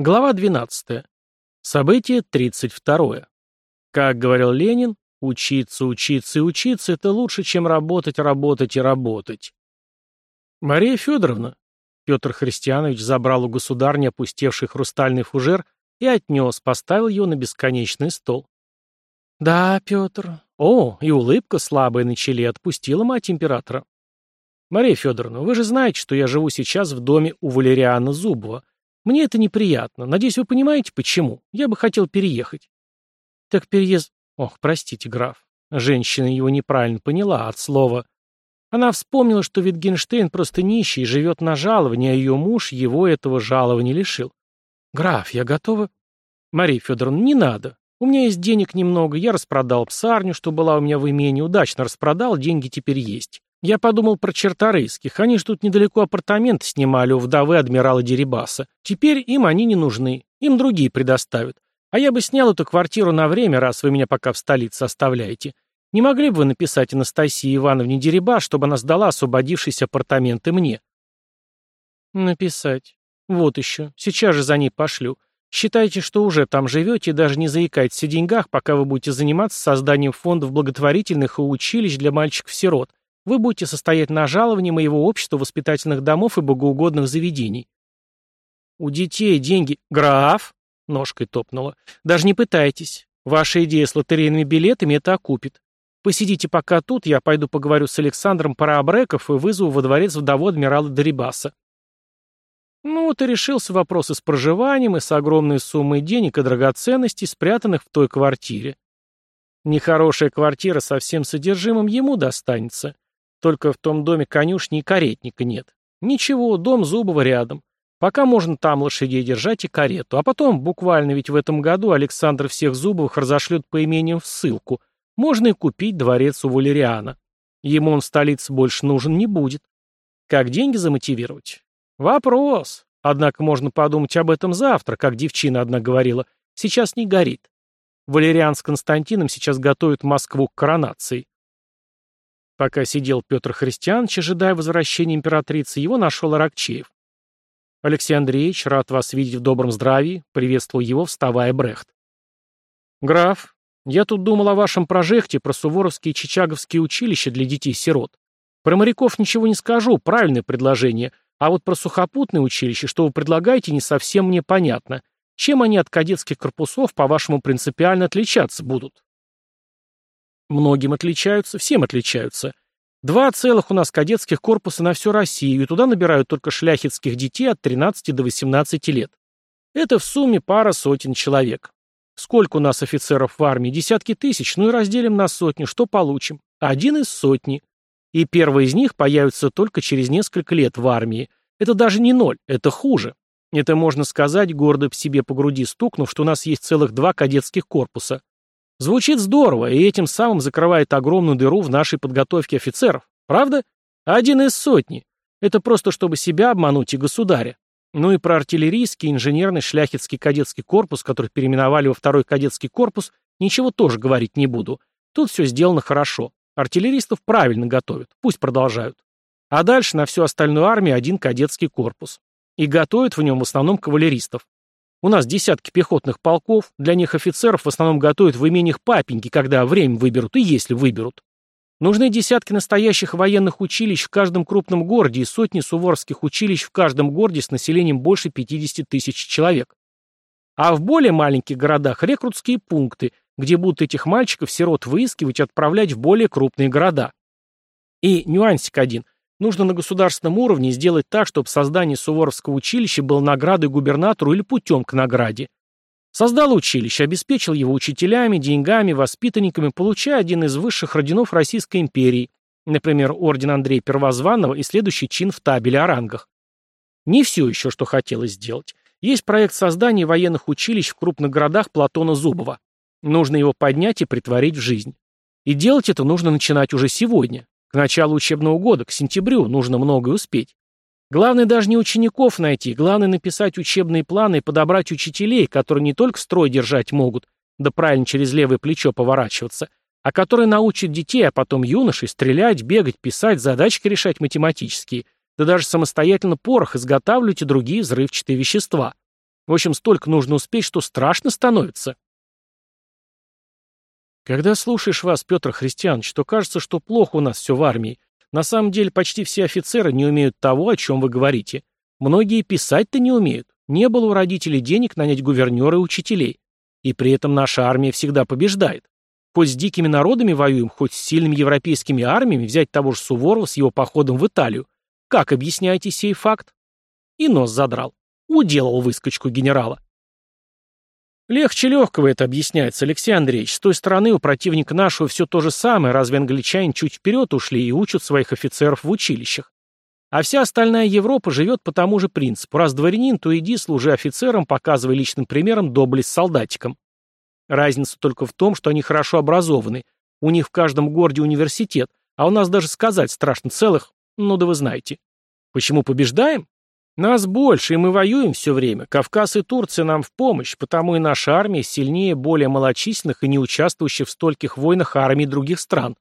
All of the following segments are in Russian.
Глава 12. Событие 32. Как говорил Ленин, учиться, учиться и учиться – это лучше, чем работать, работать и работать. Мария Федоровна. Петр Христианович забрал у государни опустевший хрустальный фужер и отнес, поставил его на бесконечный стол. Да, Петр. О, и улыбка слабая на челе отпустила мать императора. Мария Федоровна, вы же знаете, что я живу сейчас в доме у Валериана Зубова – мне это неприятно. Надеюсь, вы понимаете, почему. Я бы хотел переехать. Так переезд... Ох, простите, граф. Женщина его неправильно поняла от слова. Она вспомнила, что Витгенштейн просто нищий и живет на жаловании, а ее муж его этого жалования лишил. Граф, я готова... Мария Федоровна, не надо. У меня есть денег немного, я распродал псарню, что была у меня в имении, удачно распродал, деньги теперь есть. Я подумал про черторыйских. Они ж тут недалеко апартаменты снимали у вдовы адмирала Дерибаса. Теперь им они не нужны. Им другие предоставят. А я бы снял эту квартиру на время, раз вы меня пока в столице оставляете. Не могли бы вы написать Анастасии Ивановне Дерибас, чтобы она сдала освободившиеся апартаменты мне? Написать. Вот еще. Сейчас же за ней пошлю. Считайте, что уже там живете и даже не заикайтесь о деньгах, пока вы будете заниматься созданием фондов благотворительных и училищ для мальчиков-сирот, вы будете состоять на жаловании моего общества воспитательных домов и богоугодных заведений. У детей деньги... Граф, ножкой топнула. Даже не пытайтесь. Ваша идея с лотерейными билетами это окупит. Посидите пока тут, я пойду поговорю с Александром Парабреков и вызову во дворец вдову адмирала Дорибаса. Ну вот и решился вопрос и с проживанием, и с огромной суммой денег и драгоценностей, спрятанных в той квартире. Нехорошая квартира со всем содержимым ему достанется. Только в том доме конюшни и каретника нет. Ничего, дом Зубова рядом. Пока можно там лошадей держать и карету. А потом, буквально ведь в этом году Александр всех Зубовых разошлет по имениям в ссылку. Можно и купить дворец у Валериана. Ему он в столице больше нужен не будет. Как деньги замотивировать? Вопрос. Однако можно подумать об этом завтра, как девчина одна говорила. Сейчас не горит. Валериан с Константином сейчас готовят Москву к коронации. Пока сидел Петр Христианович, ожидая возвращения императрицы, его нашел Аракчеев. «Алексей Андреевич, рад вас видеть в добром здравии», — приветствовал его, вставая Брехт. «Граф, я тут думал о вашем прожекте про суворовские и чичаговские училища для детей-сирот. Про моряков ничего не скажу, правильное предложение, а вот про сухопутные училища, что вы предлагаете, не совсем мне понятно. Чем они от кадетских корпусов, по-вашему, принципиально отличаться будут?» Многим отличаются, всем отличаются. Два целых у нас кадетских корпуса на всю Россию, и туда набирают только шляхетских детей от 13 до 18 лет. Это в сумме пара сотен человек. Сколько у нас офицеров в армии? Десятки тысяч, ну и разделим на сотни, что получим? Один из сотни. И первый из них появится только через несколько лет в армии. Это даже не ноль, это хуже. Это можно сказать, гордо в себе по груди стукнув, что у нас есть целых два кадетских корпуса. Звучит здорово, и этим самым закрывает огромную дыру в нашей подготовке офицеров. Правда? Один из сотни. Это просто чтобы себя обмануть и государя. Ну и про артиллерийский, инженерный, шляхетский кадетский корпус, который переименовали во второй кадетский корпус, ничего тоже говорить не буду. Тут все сделано хорошо. Артиллеристов правильно готовят. Пусть продолжают. А дальше на всю остальную армию один кадетский корпус. И готовят в нем в основном кавалеристов. У нас десятки пехотных полков, для них офицеров в основном готовят в имениях папеньки, когда время выберут и если выберут. Нужны десятки настоящих военных училищ в каждом крупном городе и сотни суворовских училищ в каждом городе с населением больше 50 тысяч человек. А в более маленьких городах рекрутские пункты, где будут этих мальчиков-сирот выискивать и отправлять в более крупные города. И нюансик один – Нужно на государственном уровне сделать так, чтобы создание Суворовского училища было наградой губернатору или путем к награде. Создал училище, обеспечил его учителями, деньгами, воспитанниками, получая один из высших орденов Российской империи, например, орден Андрея Первозванного и следующий чин в табеле о рангах. Не все еще, что хотелось сделать. Есть проект создания военных училищ в крупных городах Платона Зубова. Нужно его поднять и притворить в жизнь. И делать это нужно начинать уже сегодня. К началу учебного года, к сентябрю, нужно многое успеть. Главное даже не учеников найти, главное написать учебные планы и подобрать учителей, которые не только строй держать могут, да правильно через левое плечо поворачиваться, а которые научат детей, а потом юношей стрелять, бегать, писать, задачки решать математические, да даже самостоятельно порох изготавливать и другие взрывчатые вещества. В общем, столько нужно успеть, что страшно становится. Когда слушаешь вас, Петр Христианович, то кажется, что плохо у нас все в армии. На самом деле почти все офицеры не умеют того, о чем вы говорите. Многие писать-то не умеют. Не было у родителей денег нанять гувернера и учителей. И при этом наша армия всегда побеждает. Хоть с дикими народами воюем, хоть с сильными европейскими армиями, взять того же Суворова с его походом в Италию. Как объясняете сей факт? И нос задрал. Уделал выскочку генерала. Легче легкого это объясняется, Алексей Андреевич. С той стороны у противника нашего все то же самое, разве англичане чуть вперед ушли и учат своих офицеров в училищах. А вся остальная Европа живет по тому же принципу. Раз дворянин, то иди, служи офицером, показывай личным примером доблесть солдатикам. Разница только в том, что они хорошо образованы. У них в каждом городе университет, а у нас даже сказать страшно целых, ну да вы знаете. Почему побеждаем? Нас больше, и мы воюем все время. Кавказ и Турция нам в помощь, потому и наша армия сильнее более малочисленных и не участвующих в стольких войнах армий других стран.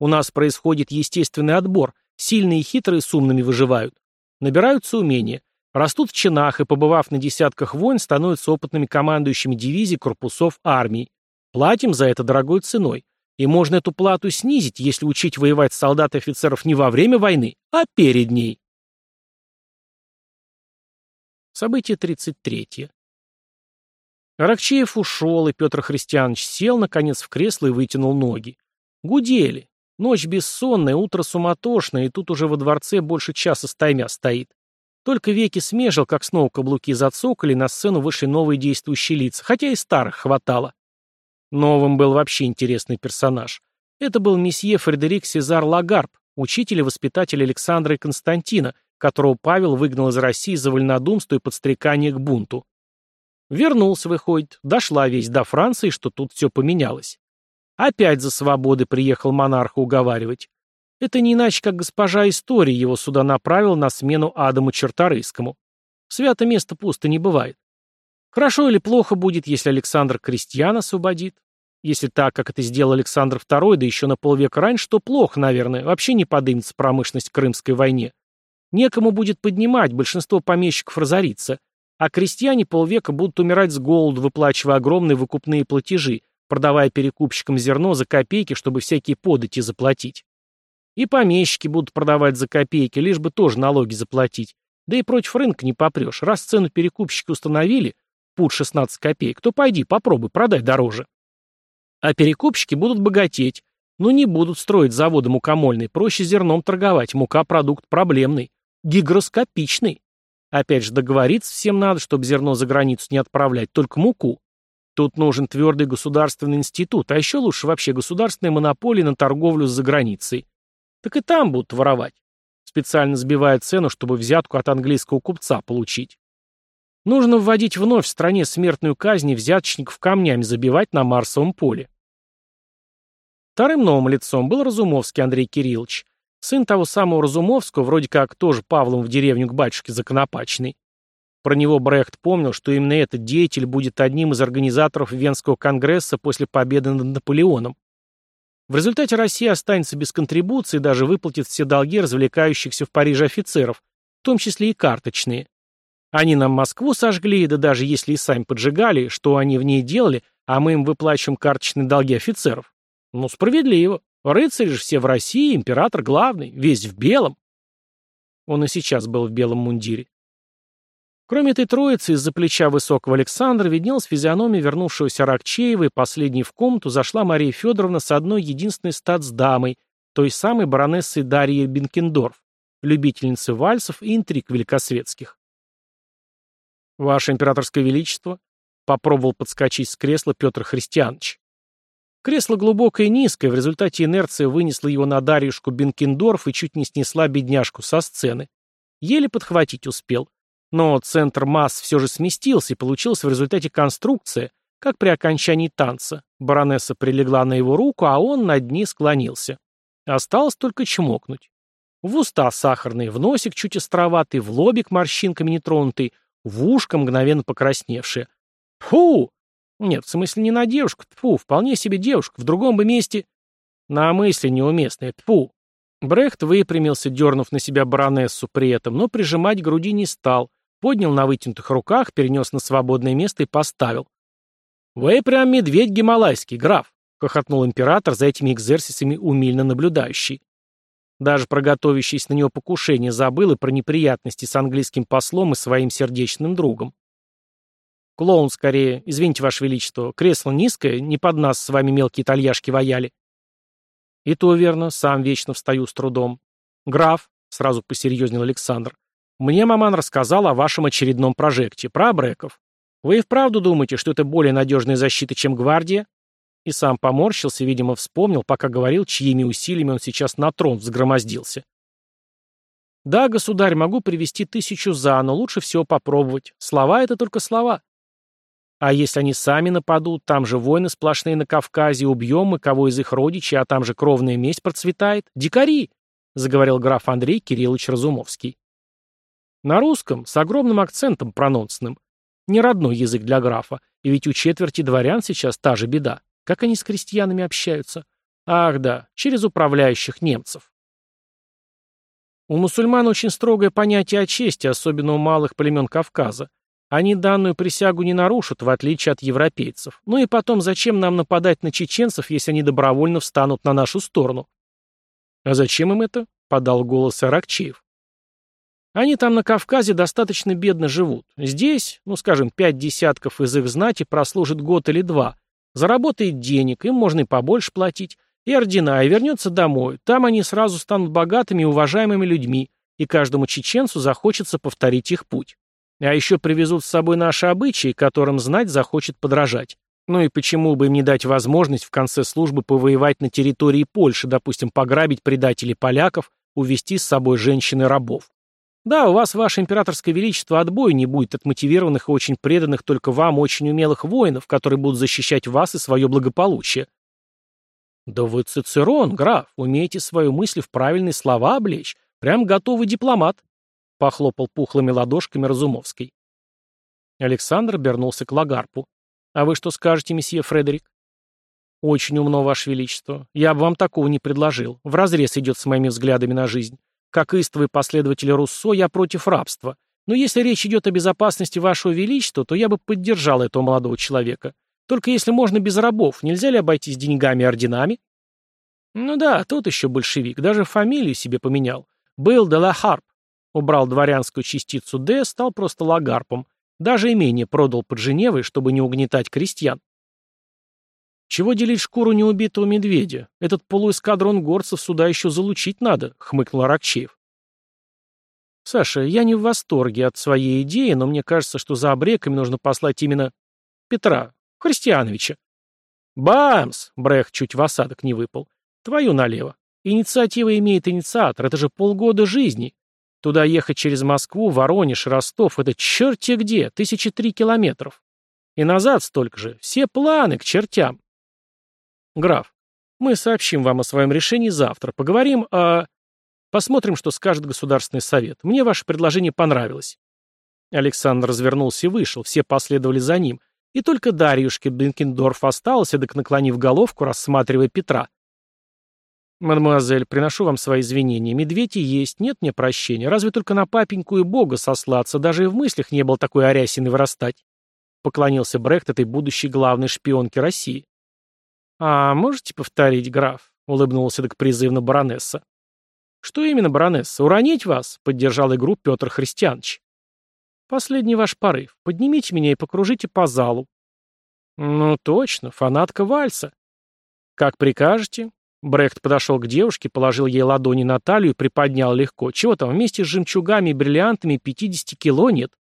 У нас происходит естественный отбор, Сильные и хитрые с умными выживают. Набираются умения. Растут в чинах и, побывав на десятках войн, становятся опытными командующими дивизий, корпусов, армий. Платим за это дорогой ценой. И можно эту плату снизить, если учить воевать солдат и офицеров не во время войны, а перед ней. Событие 33. Аракчеев ушел, и Петр Христианович сел, наконец, в кресло и вытянул ноги. Гудели. Ночь бессонная, утро суматошное, и тут уже во дворце больше часа стаймя стоит. Только веки смежил, как снова каблуки зацокали, на сцену вышли новые действующие лица, хотя и старых хватало. Новым был вообще интересный персонаж. Это был месье Фредерик Сезар Лагарб, учитель и воспитатель Александра и Константина, которого Павел выгнал из России за вольнодумство и подстрекание к бунту. Вернулся, выходит, дошла весть до Франции, что тут все поменялось. Опять за свободы приехал монарха уговаривать. Это не иначе, как госпожа история его сюда направила на смену Адаму Черторийскому. Свято место пусто не бывает. Хорошо или плохо будет, если Александр крестьян освободит? Если так, как это сделал Александр II, да еще на полвека раньше, то плохо, наверное, вообще не подымется промышленность Крымской войне. Некому будет поднимать, большинство помещиков разорится, а крестьяне полвека будут умирать с голоду, выплачивая огромные выкупные платежи, продавая перекупщикам зерно за копейки, чтобы всякие подати заплатить. И помещики будут продавать за копейки, лишь бы тоже налоги заплатить. Да и против рынка не попрешь. Раз цену перекупщики установили, пут 16 копеек, то пойди, попробуй, продай дороже. А перекупщики будут богатеть, но не будут строить заводы мукомольные, проще зерном торговать, мука продукт проблемный, гигроскопичный. Опять же, договориться всем надо, чтобы зерно за границу не отправлять, только муку. Тут нужен твердый государственный институт, а еще лучше вообще государственная монополия на торговлю с заграницей. Так и там будут воровать. Специально сбивая цену, чтобы взятку от английского купца получить. Нужно вводить вновь в стране смертную казнь и взяточников камнями забивать на Марсовом поле. Вторым новым лицом был Разумовский Андрей Кириллович, сын того самого Разумовского, вроде как тоже Павлом в деревню к батюшке законопаченный. Про него Брехт помнил, что именно этот деятель будет одним из организаторов Венского конгресса после победы над Наполеоном. В результате Россия останется без контрибуции и даже выплатит все долги развлекающихся в Париже офицеров, в том числе и карточные. Они нам Москву сожгли, да даже если и сами поджигали, что они в ней делали, а мы им выплачиваем карточные долги офицеров. Ну, справедливо. Рыцари же все в России, император главный, весь в белом. Он и сейчас был в белом мундире. Кроме этой троицы, из-за плеча высокого Александра виднелась физиономия вернувшегося Рокчеева, и последней в комнату зашла Мария Федоровна с одной единственной статсдамой, той самой баронессой Дарьей Бенкендорф, любительницей вальсов и интриг великосветских. «Ваше императорское величество», — попробовал подскочить с кресла Петр Христианович. Кресло глубокое и низкое, в результате инерция вынесла его на Дарьюшку Бенкендорф и чуть не снесла бедняжку со сцены. Еле подхватить успел. Но центр масс все же сместился, и получилась в результате конструкция, как при окончании танца. Баронесса прилегла на его руку, а он над ней склонился. Осталось только чмокнуть. В уста сахарные, в носик чуть островатый, в лобик морщинками нетронутый, в ушко мгновенно покрасневшее. Фу! Нет, в смысле не на девушку, тьфу, вполне себе девушка, в другом бы месте... На мысли неуместные, тьфу. Брехт выпрямился, дернув на себя баронессу при этом, но прижимать груди не стал, поднял на вытянутых руках, перенес на свободное место и поставил. «Вы прям медведь гималайский, граф», — хохотнул император за этими экзерсисами умильно наблюдающий. Даже про готовящееся на него покушение забыл и про неприятности с английским послом и своим сердечным другом. «Клоун скорее, извините, Ваше Величество, кресло низкое, не под нас с вами мелкие итальяшки ваяли». «И то верно, сам вечно встаю с трудом. Граф», — сразу посерьезнел Александр, — «мне маман рассказал о вашем очередном прожекте, про абреков. Вы и вправду думаете, что это более надежная защита, чем гвардия?» И сам поморщился, видимо, вспомнил, пока говорил, чьими усилиями он сейчас на трон взгромоздился. «Да, государь, могу привести тысячу за, но лучше всего попробовать. Слова — это только слова. А если они сами нападут, там же войны сплошные на Кавказе, убьем мы кого из их родичей, а там же кровная месть процветает. Дикари!» — заговорил граф Андрей Кириллович Разумовский. На русском, с огромным акцентом прононсным. Не родной язык для графа, и ведь у четверти дворян сейчас та же беда. Как они с крестьянами общаются? Ах да, через управляющих немцев. У мусульман очень строгое понятие о чести, особенно у малых племен Кавказа. Они данную присягу не нарушат, в отличие от европейцев. Ну и потом, зачем нам нападать на чеченцев, если они добровольно встанут на нашу сторону? А зачем им это? Подал голос Аракчеев. Они там на Кавказе достаточно бедно живут. Здесь, ну скажем, пять десятков из их знати прослужит год или два. Заработает денег, им можно и побольше платить. И ордена, и вернется домой. Там они сразу станут богатыми и уважаемыми людьми, и каждому чеченцу захочется повторить их путь. А еще привезут с собой наши обычаи, которым знать захочет подражать. Ну и почему бы им не дать возможность в конце службы повоевать на территории Польши, допустим, пограбить предателей поляков, увести с собой женщин и рабов. Да, у вас, ваше императорское величество, отбоя не будет от мотивированных и очень преданных только вам очень умелых воинов, которые будут защищать вас и свое благополучие. Да вы Цицерон, граф, умеете свою мысль в правильные слова облечь. Прям готовый дипломат. Похлопал пухлыми ладошками Разумовский. Александр обернулся к Лагарпу. «А вы что скажете, месье Фредерик?» «Очень умно, Ваше Величество. Я бы вам такого не предложил. Вразрез идет с моими взглядами на жизнь. Как истовый последователь Руссо, я против рабства. Но если речь идет о безопасности Вашего Величества, то я бы поддержал этого молодого человека. Только если можно без рабов, нельзя ли обойтись деньгами и орденами?» «Ну да, тот еще большевик. Даже фамилию себе поменял. Был де ла Харп. Убрал дворянскую частицу «Д», стал просто лагарпом. Даже имение продал под Женевой, чтобы не угнетать крестьян. «Чего делить шкуру неубитого медведя? Этот полуэскадрон горцев сюда еще залучить надо», — хмыкнул Аракчеев. «Саша, я не в восторге от своей идеи, но мне кажется, что за обреками нужно послать именно Петра Христиановича». «Бамс!» — Брех чуть в осадок не выпал. «Твою налево. Инициатива имеет инициатор. Это же полгода жизни. Туда ехать через Москву, Воронеж, Ростов — это черти где, тысячи три километров. И назад столько же. Все планы к чертям. Граф, мы сообщим вам о своем решении завтра. Поговорим о... Посмотрим, что скажет Государственный совет. Мне ваше предложение понравилось. Александр развернулся и вышел, все последовали за ним. И только Дарьюшке Бенкендорф остался, так наклонив головку, рассматривая Петра. «Мадемуазель, приношу вам свои извинения. Медведь и есть, нет мне прощения. Разве только на папеньку и бога сослаться, даже и в мыслях не был такой арясины вырастать», — поклонился Брехт этой будущей главной шпионке России. «А можете повторить, граф?» — улыбнулся так призывно баронесса. «Что именно, баронесса? Уронить вас?» — поддержал игру Петр Христианович. «Последний ваш порыв. Поднимите меня и покружите по залу». «Ну точно, фанатка вальса». «Как прикажете?» Брехт подошел к девушке, положил ей ладони на талию и приподнял легко. Чего там, вместе с жемчугами и бриллиантами 50 кило нет?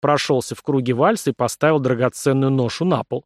Прошелся в круге вальса и поставил драгоценную ношу на пол.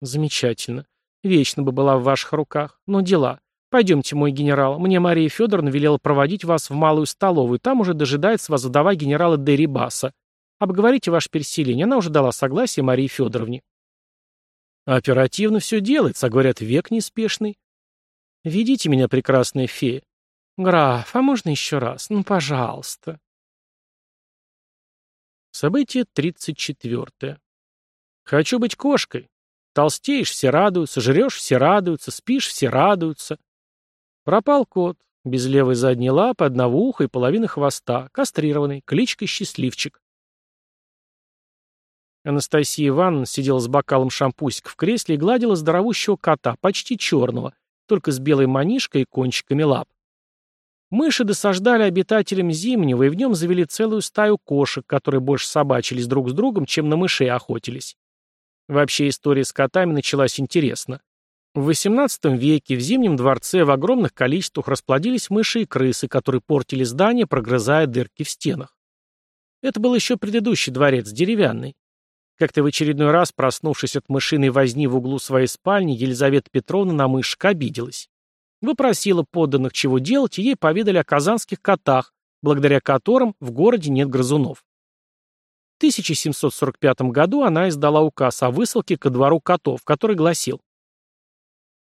Замечательно. Вечно бы была в ваших руках. Но дела. Пойдемте, мой генерал. Мне Мария Федоровна велела проводить вас в малую столовую. Там уже дожидается вас вдова генерала Дерибаса. Обговорите ваше переселение. Она уже дала согласие Марии Федоровне. Оперативно все делается, а говорят, век неспешный. «Ведите меня, прекрасная фея». «Граф, а можно еще раз? Ну, пожалуйста». Событие 34. Хочу быть кошкой. Толстеешь, все радуются, жрешь, все радуются, спишь, все радуются. Пропал кот, без левой задней лапы, одного уха и половины хвоста, кастрированный, кличкой Счастливчик. Анастасия Ивановна сидела с бокалом шампусик в кресле и гладила здоровущего кота, почти черного, только с белой манишкой и кончиками лап. Мыши досаждали обитателям Зимнего и в нем завели целую стаю кошек, которые больше собачились друг с другом, чем на мышей охотились. Вообще история с котами началась интересно. В XVIII веке в Зимнем дворце в огромных количествах расплодились мыши и крысы, которые портили здания, прогрызая дырки в стенах. Это был еще предыдущий дворец, деревянный. Как-то в очередной раз, проснувшись от мышиной возни в углу своей спальни, Елизавета Петровна на мышек обиделась. Выпросила подданных, чего делать, и ей поведали о казанских котах, благодаря которым в городе нет грызунов. В 1745 году она издала указ о высылке ко двору котов, который гласил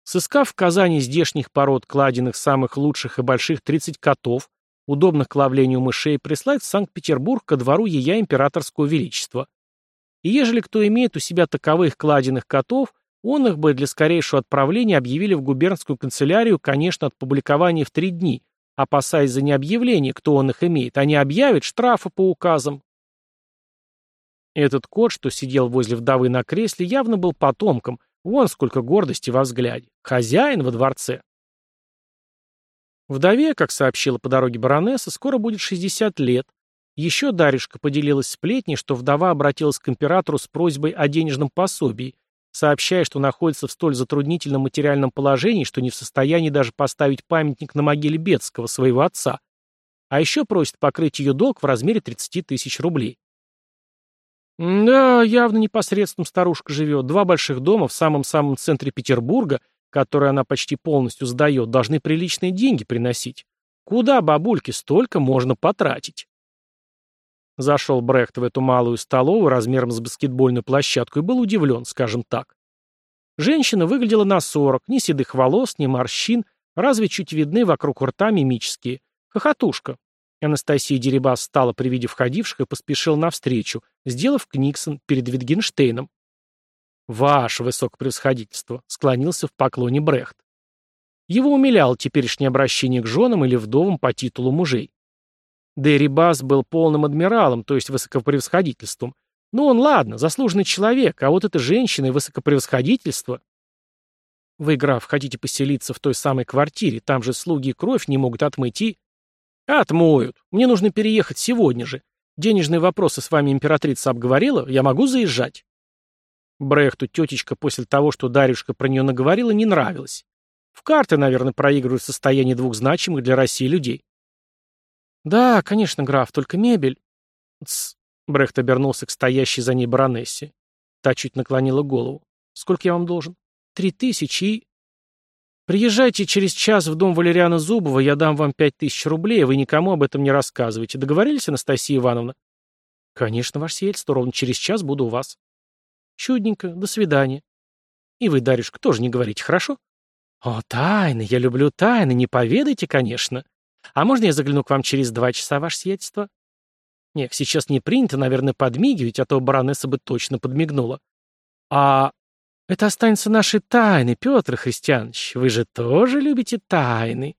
Сыскав в Казани здешних пород кладенных самых лучших и больших 30 котов, удобных к ловлению мышей, прислать в Санкт-Петербург ко двору Ея Императорского Величества. И ежели кто имеет у себя таковых кладенных котов, он их бы для скорейшего отправления объявили в губернскую канцелярию, конечно, от публикования в три дни, опасаясь за необъявление, кто он их имеет, а не объявит штрафы по указам. Этот кот, что сидел возле вдовы на кресле, явно был потомком, вон сколько гордости во взгляде. Хозяин во дворце. Вдове, как сообщила по дороге баронесса, скоро будет 60 лет. Еще Дарюшка поделилась сплетней, что вдова обратилась к императору с просьбой о денежном пособии, сообщая, что находится в столь затруднительном материальном положении, что не в состоянии даже поставить памятник на могиле Бетского, своего отца. А еще просит покрыть ее долг в размере 30 тысяч рублей. Да, явно непосредственно старушка живет. Два больших дома в самом-самом центре Петербурга, которые она почти полностью сдает, должны приличные деньги приносить. Куда бабульке столько можно потратить? Зашел Брехт в эту малую столовую размером с баскетбольную площадку и был удивлен, скажем так. Женщина выглядела на сорок, ни седых волос, ни морщин, разве чуть видны вокруг рта мимические. Хохотушка. Анастасия Дерибас встала при виде входивших и поспешила навстречу, сделав книксон перед Витгенштейном. «Ваше высокопревосходительство», — склонился в поклоне Брехт. Его умиляло теперешнее обращение к женам или вдовам по титулу мужей. Дерри Бас был полным адмиралом, то есть высокопревосходительством. Ну он, ладно, заслуженный человек, а вот эта женщина и высокопревосходительство... Вы, граф, хотите поселиться в той самой квартире, там же слуги и кровь не могут отмыть и... Отмоют. Мне нужно переехать сегодня же. Денежные вопросы с вами императрица обговорила, я могу заезжать? Брехту тетечка после того, что Дарюшка про нее наговорила, не нравилась. В карты, наверное, проигрывают состояние двух значимых для России людей. «Да, конечно, граф, только мебель...» «Тсс», — Брехт обернулся к стоящей за ней баронессе. Та чуть наклонила голову. «Сколько я вам должен?» «Три тысячи и...» «Приезжайте через час в дом Валериана Зубова, я дам вам пять тысяч рублей, вы никому об этом не рассказывайте. Договорились, Анастасия Ивановна?» «Конечно, ваше сельство, ровно через час буду у вас». «Чудненько, до свидания». «И вы, Дарюшка, тоже не говорите, хорошо?» «О, тайны, я люблю тайны, не поведайте, конечно». А можно я загляну к вам через два часа, ваше сиятельство? Нет, сейчас не принято, наверное, подмигивать, а то баронесса бы точно подмигнула. А это останется нашей тайной, Петр Христианович. Вы же тоже любите тайны.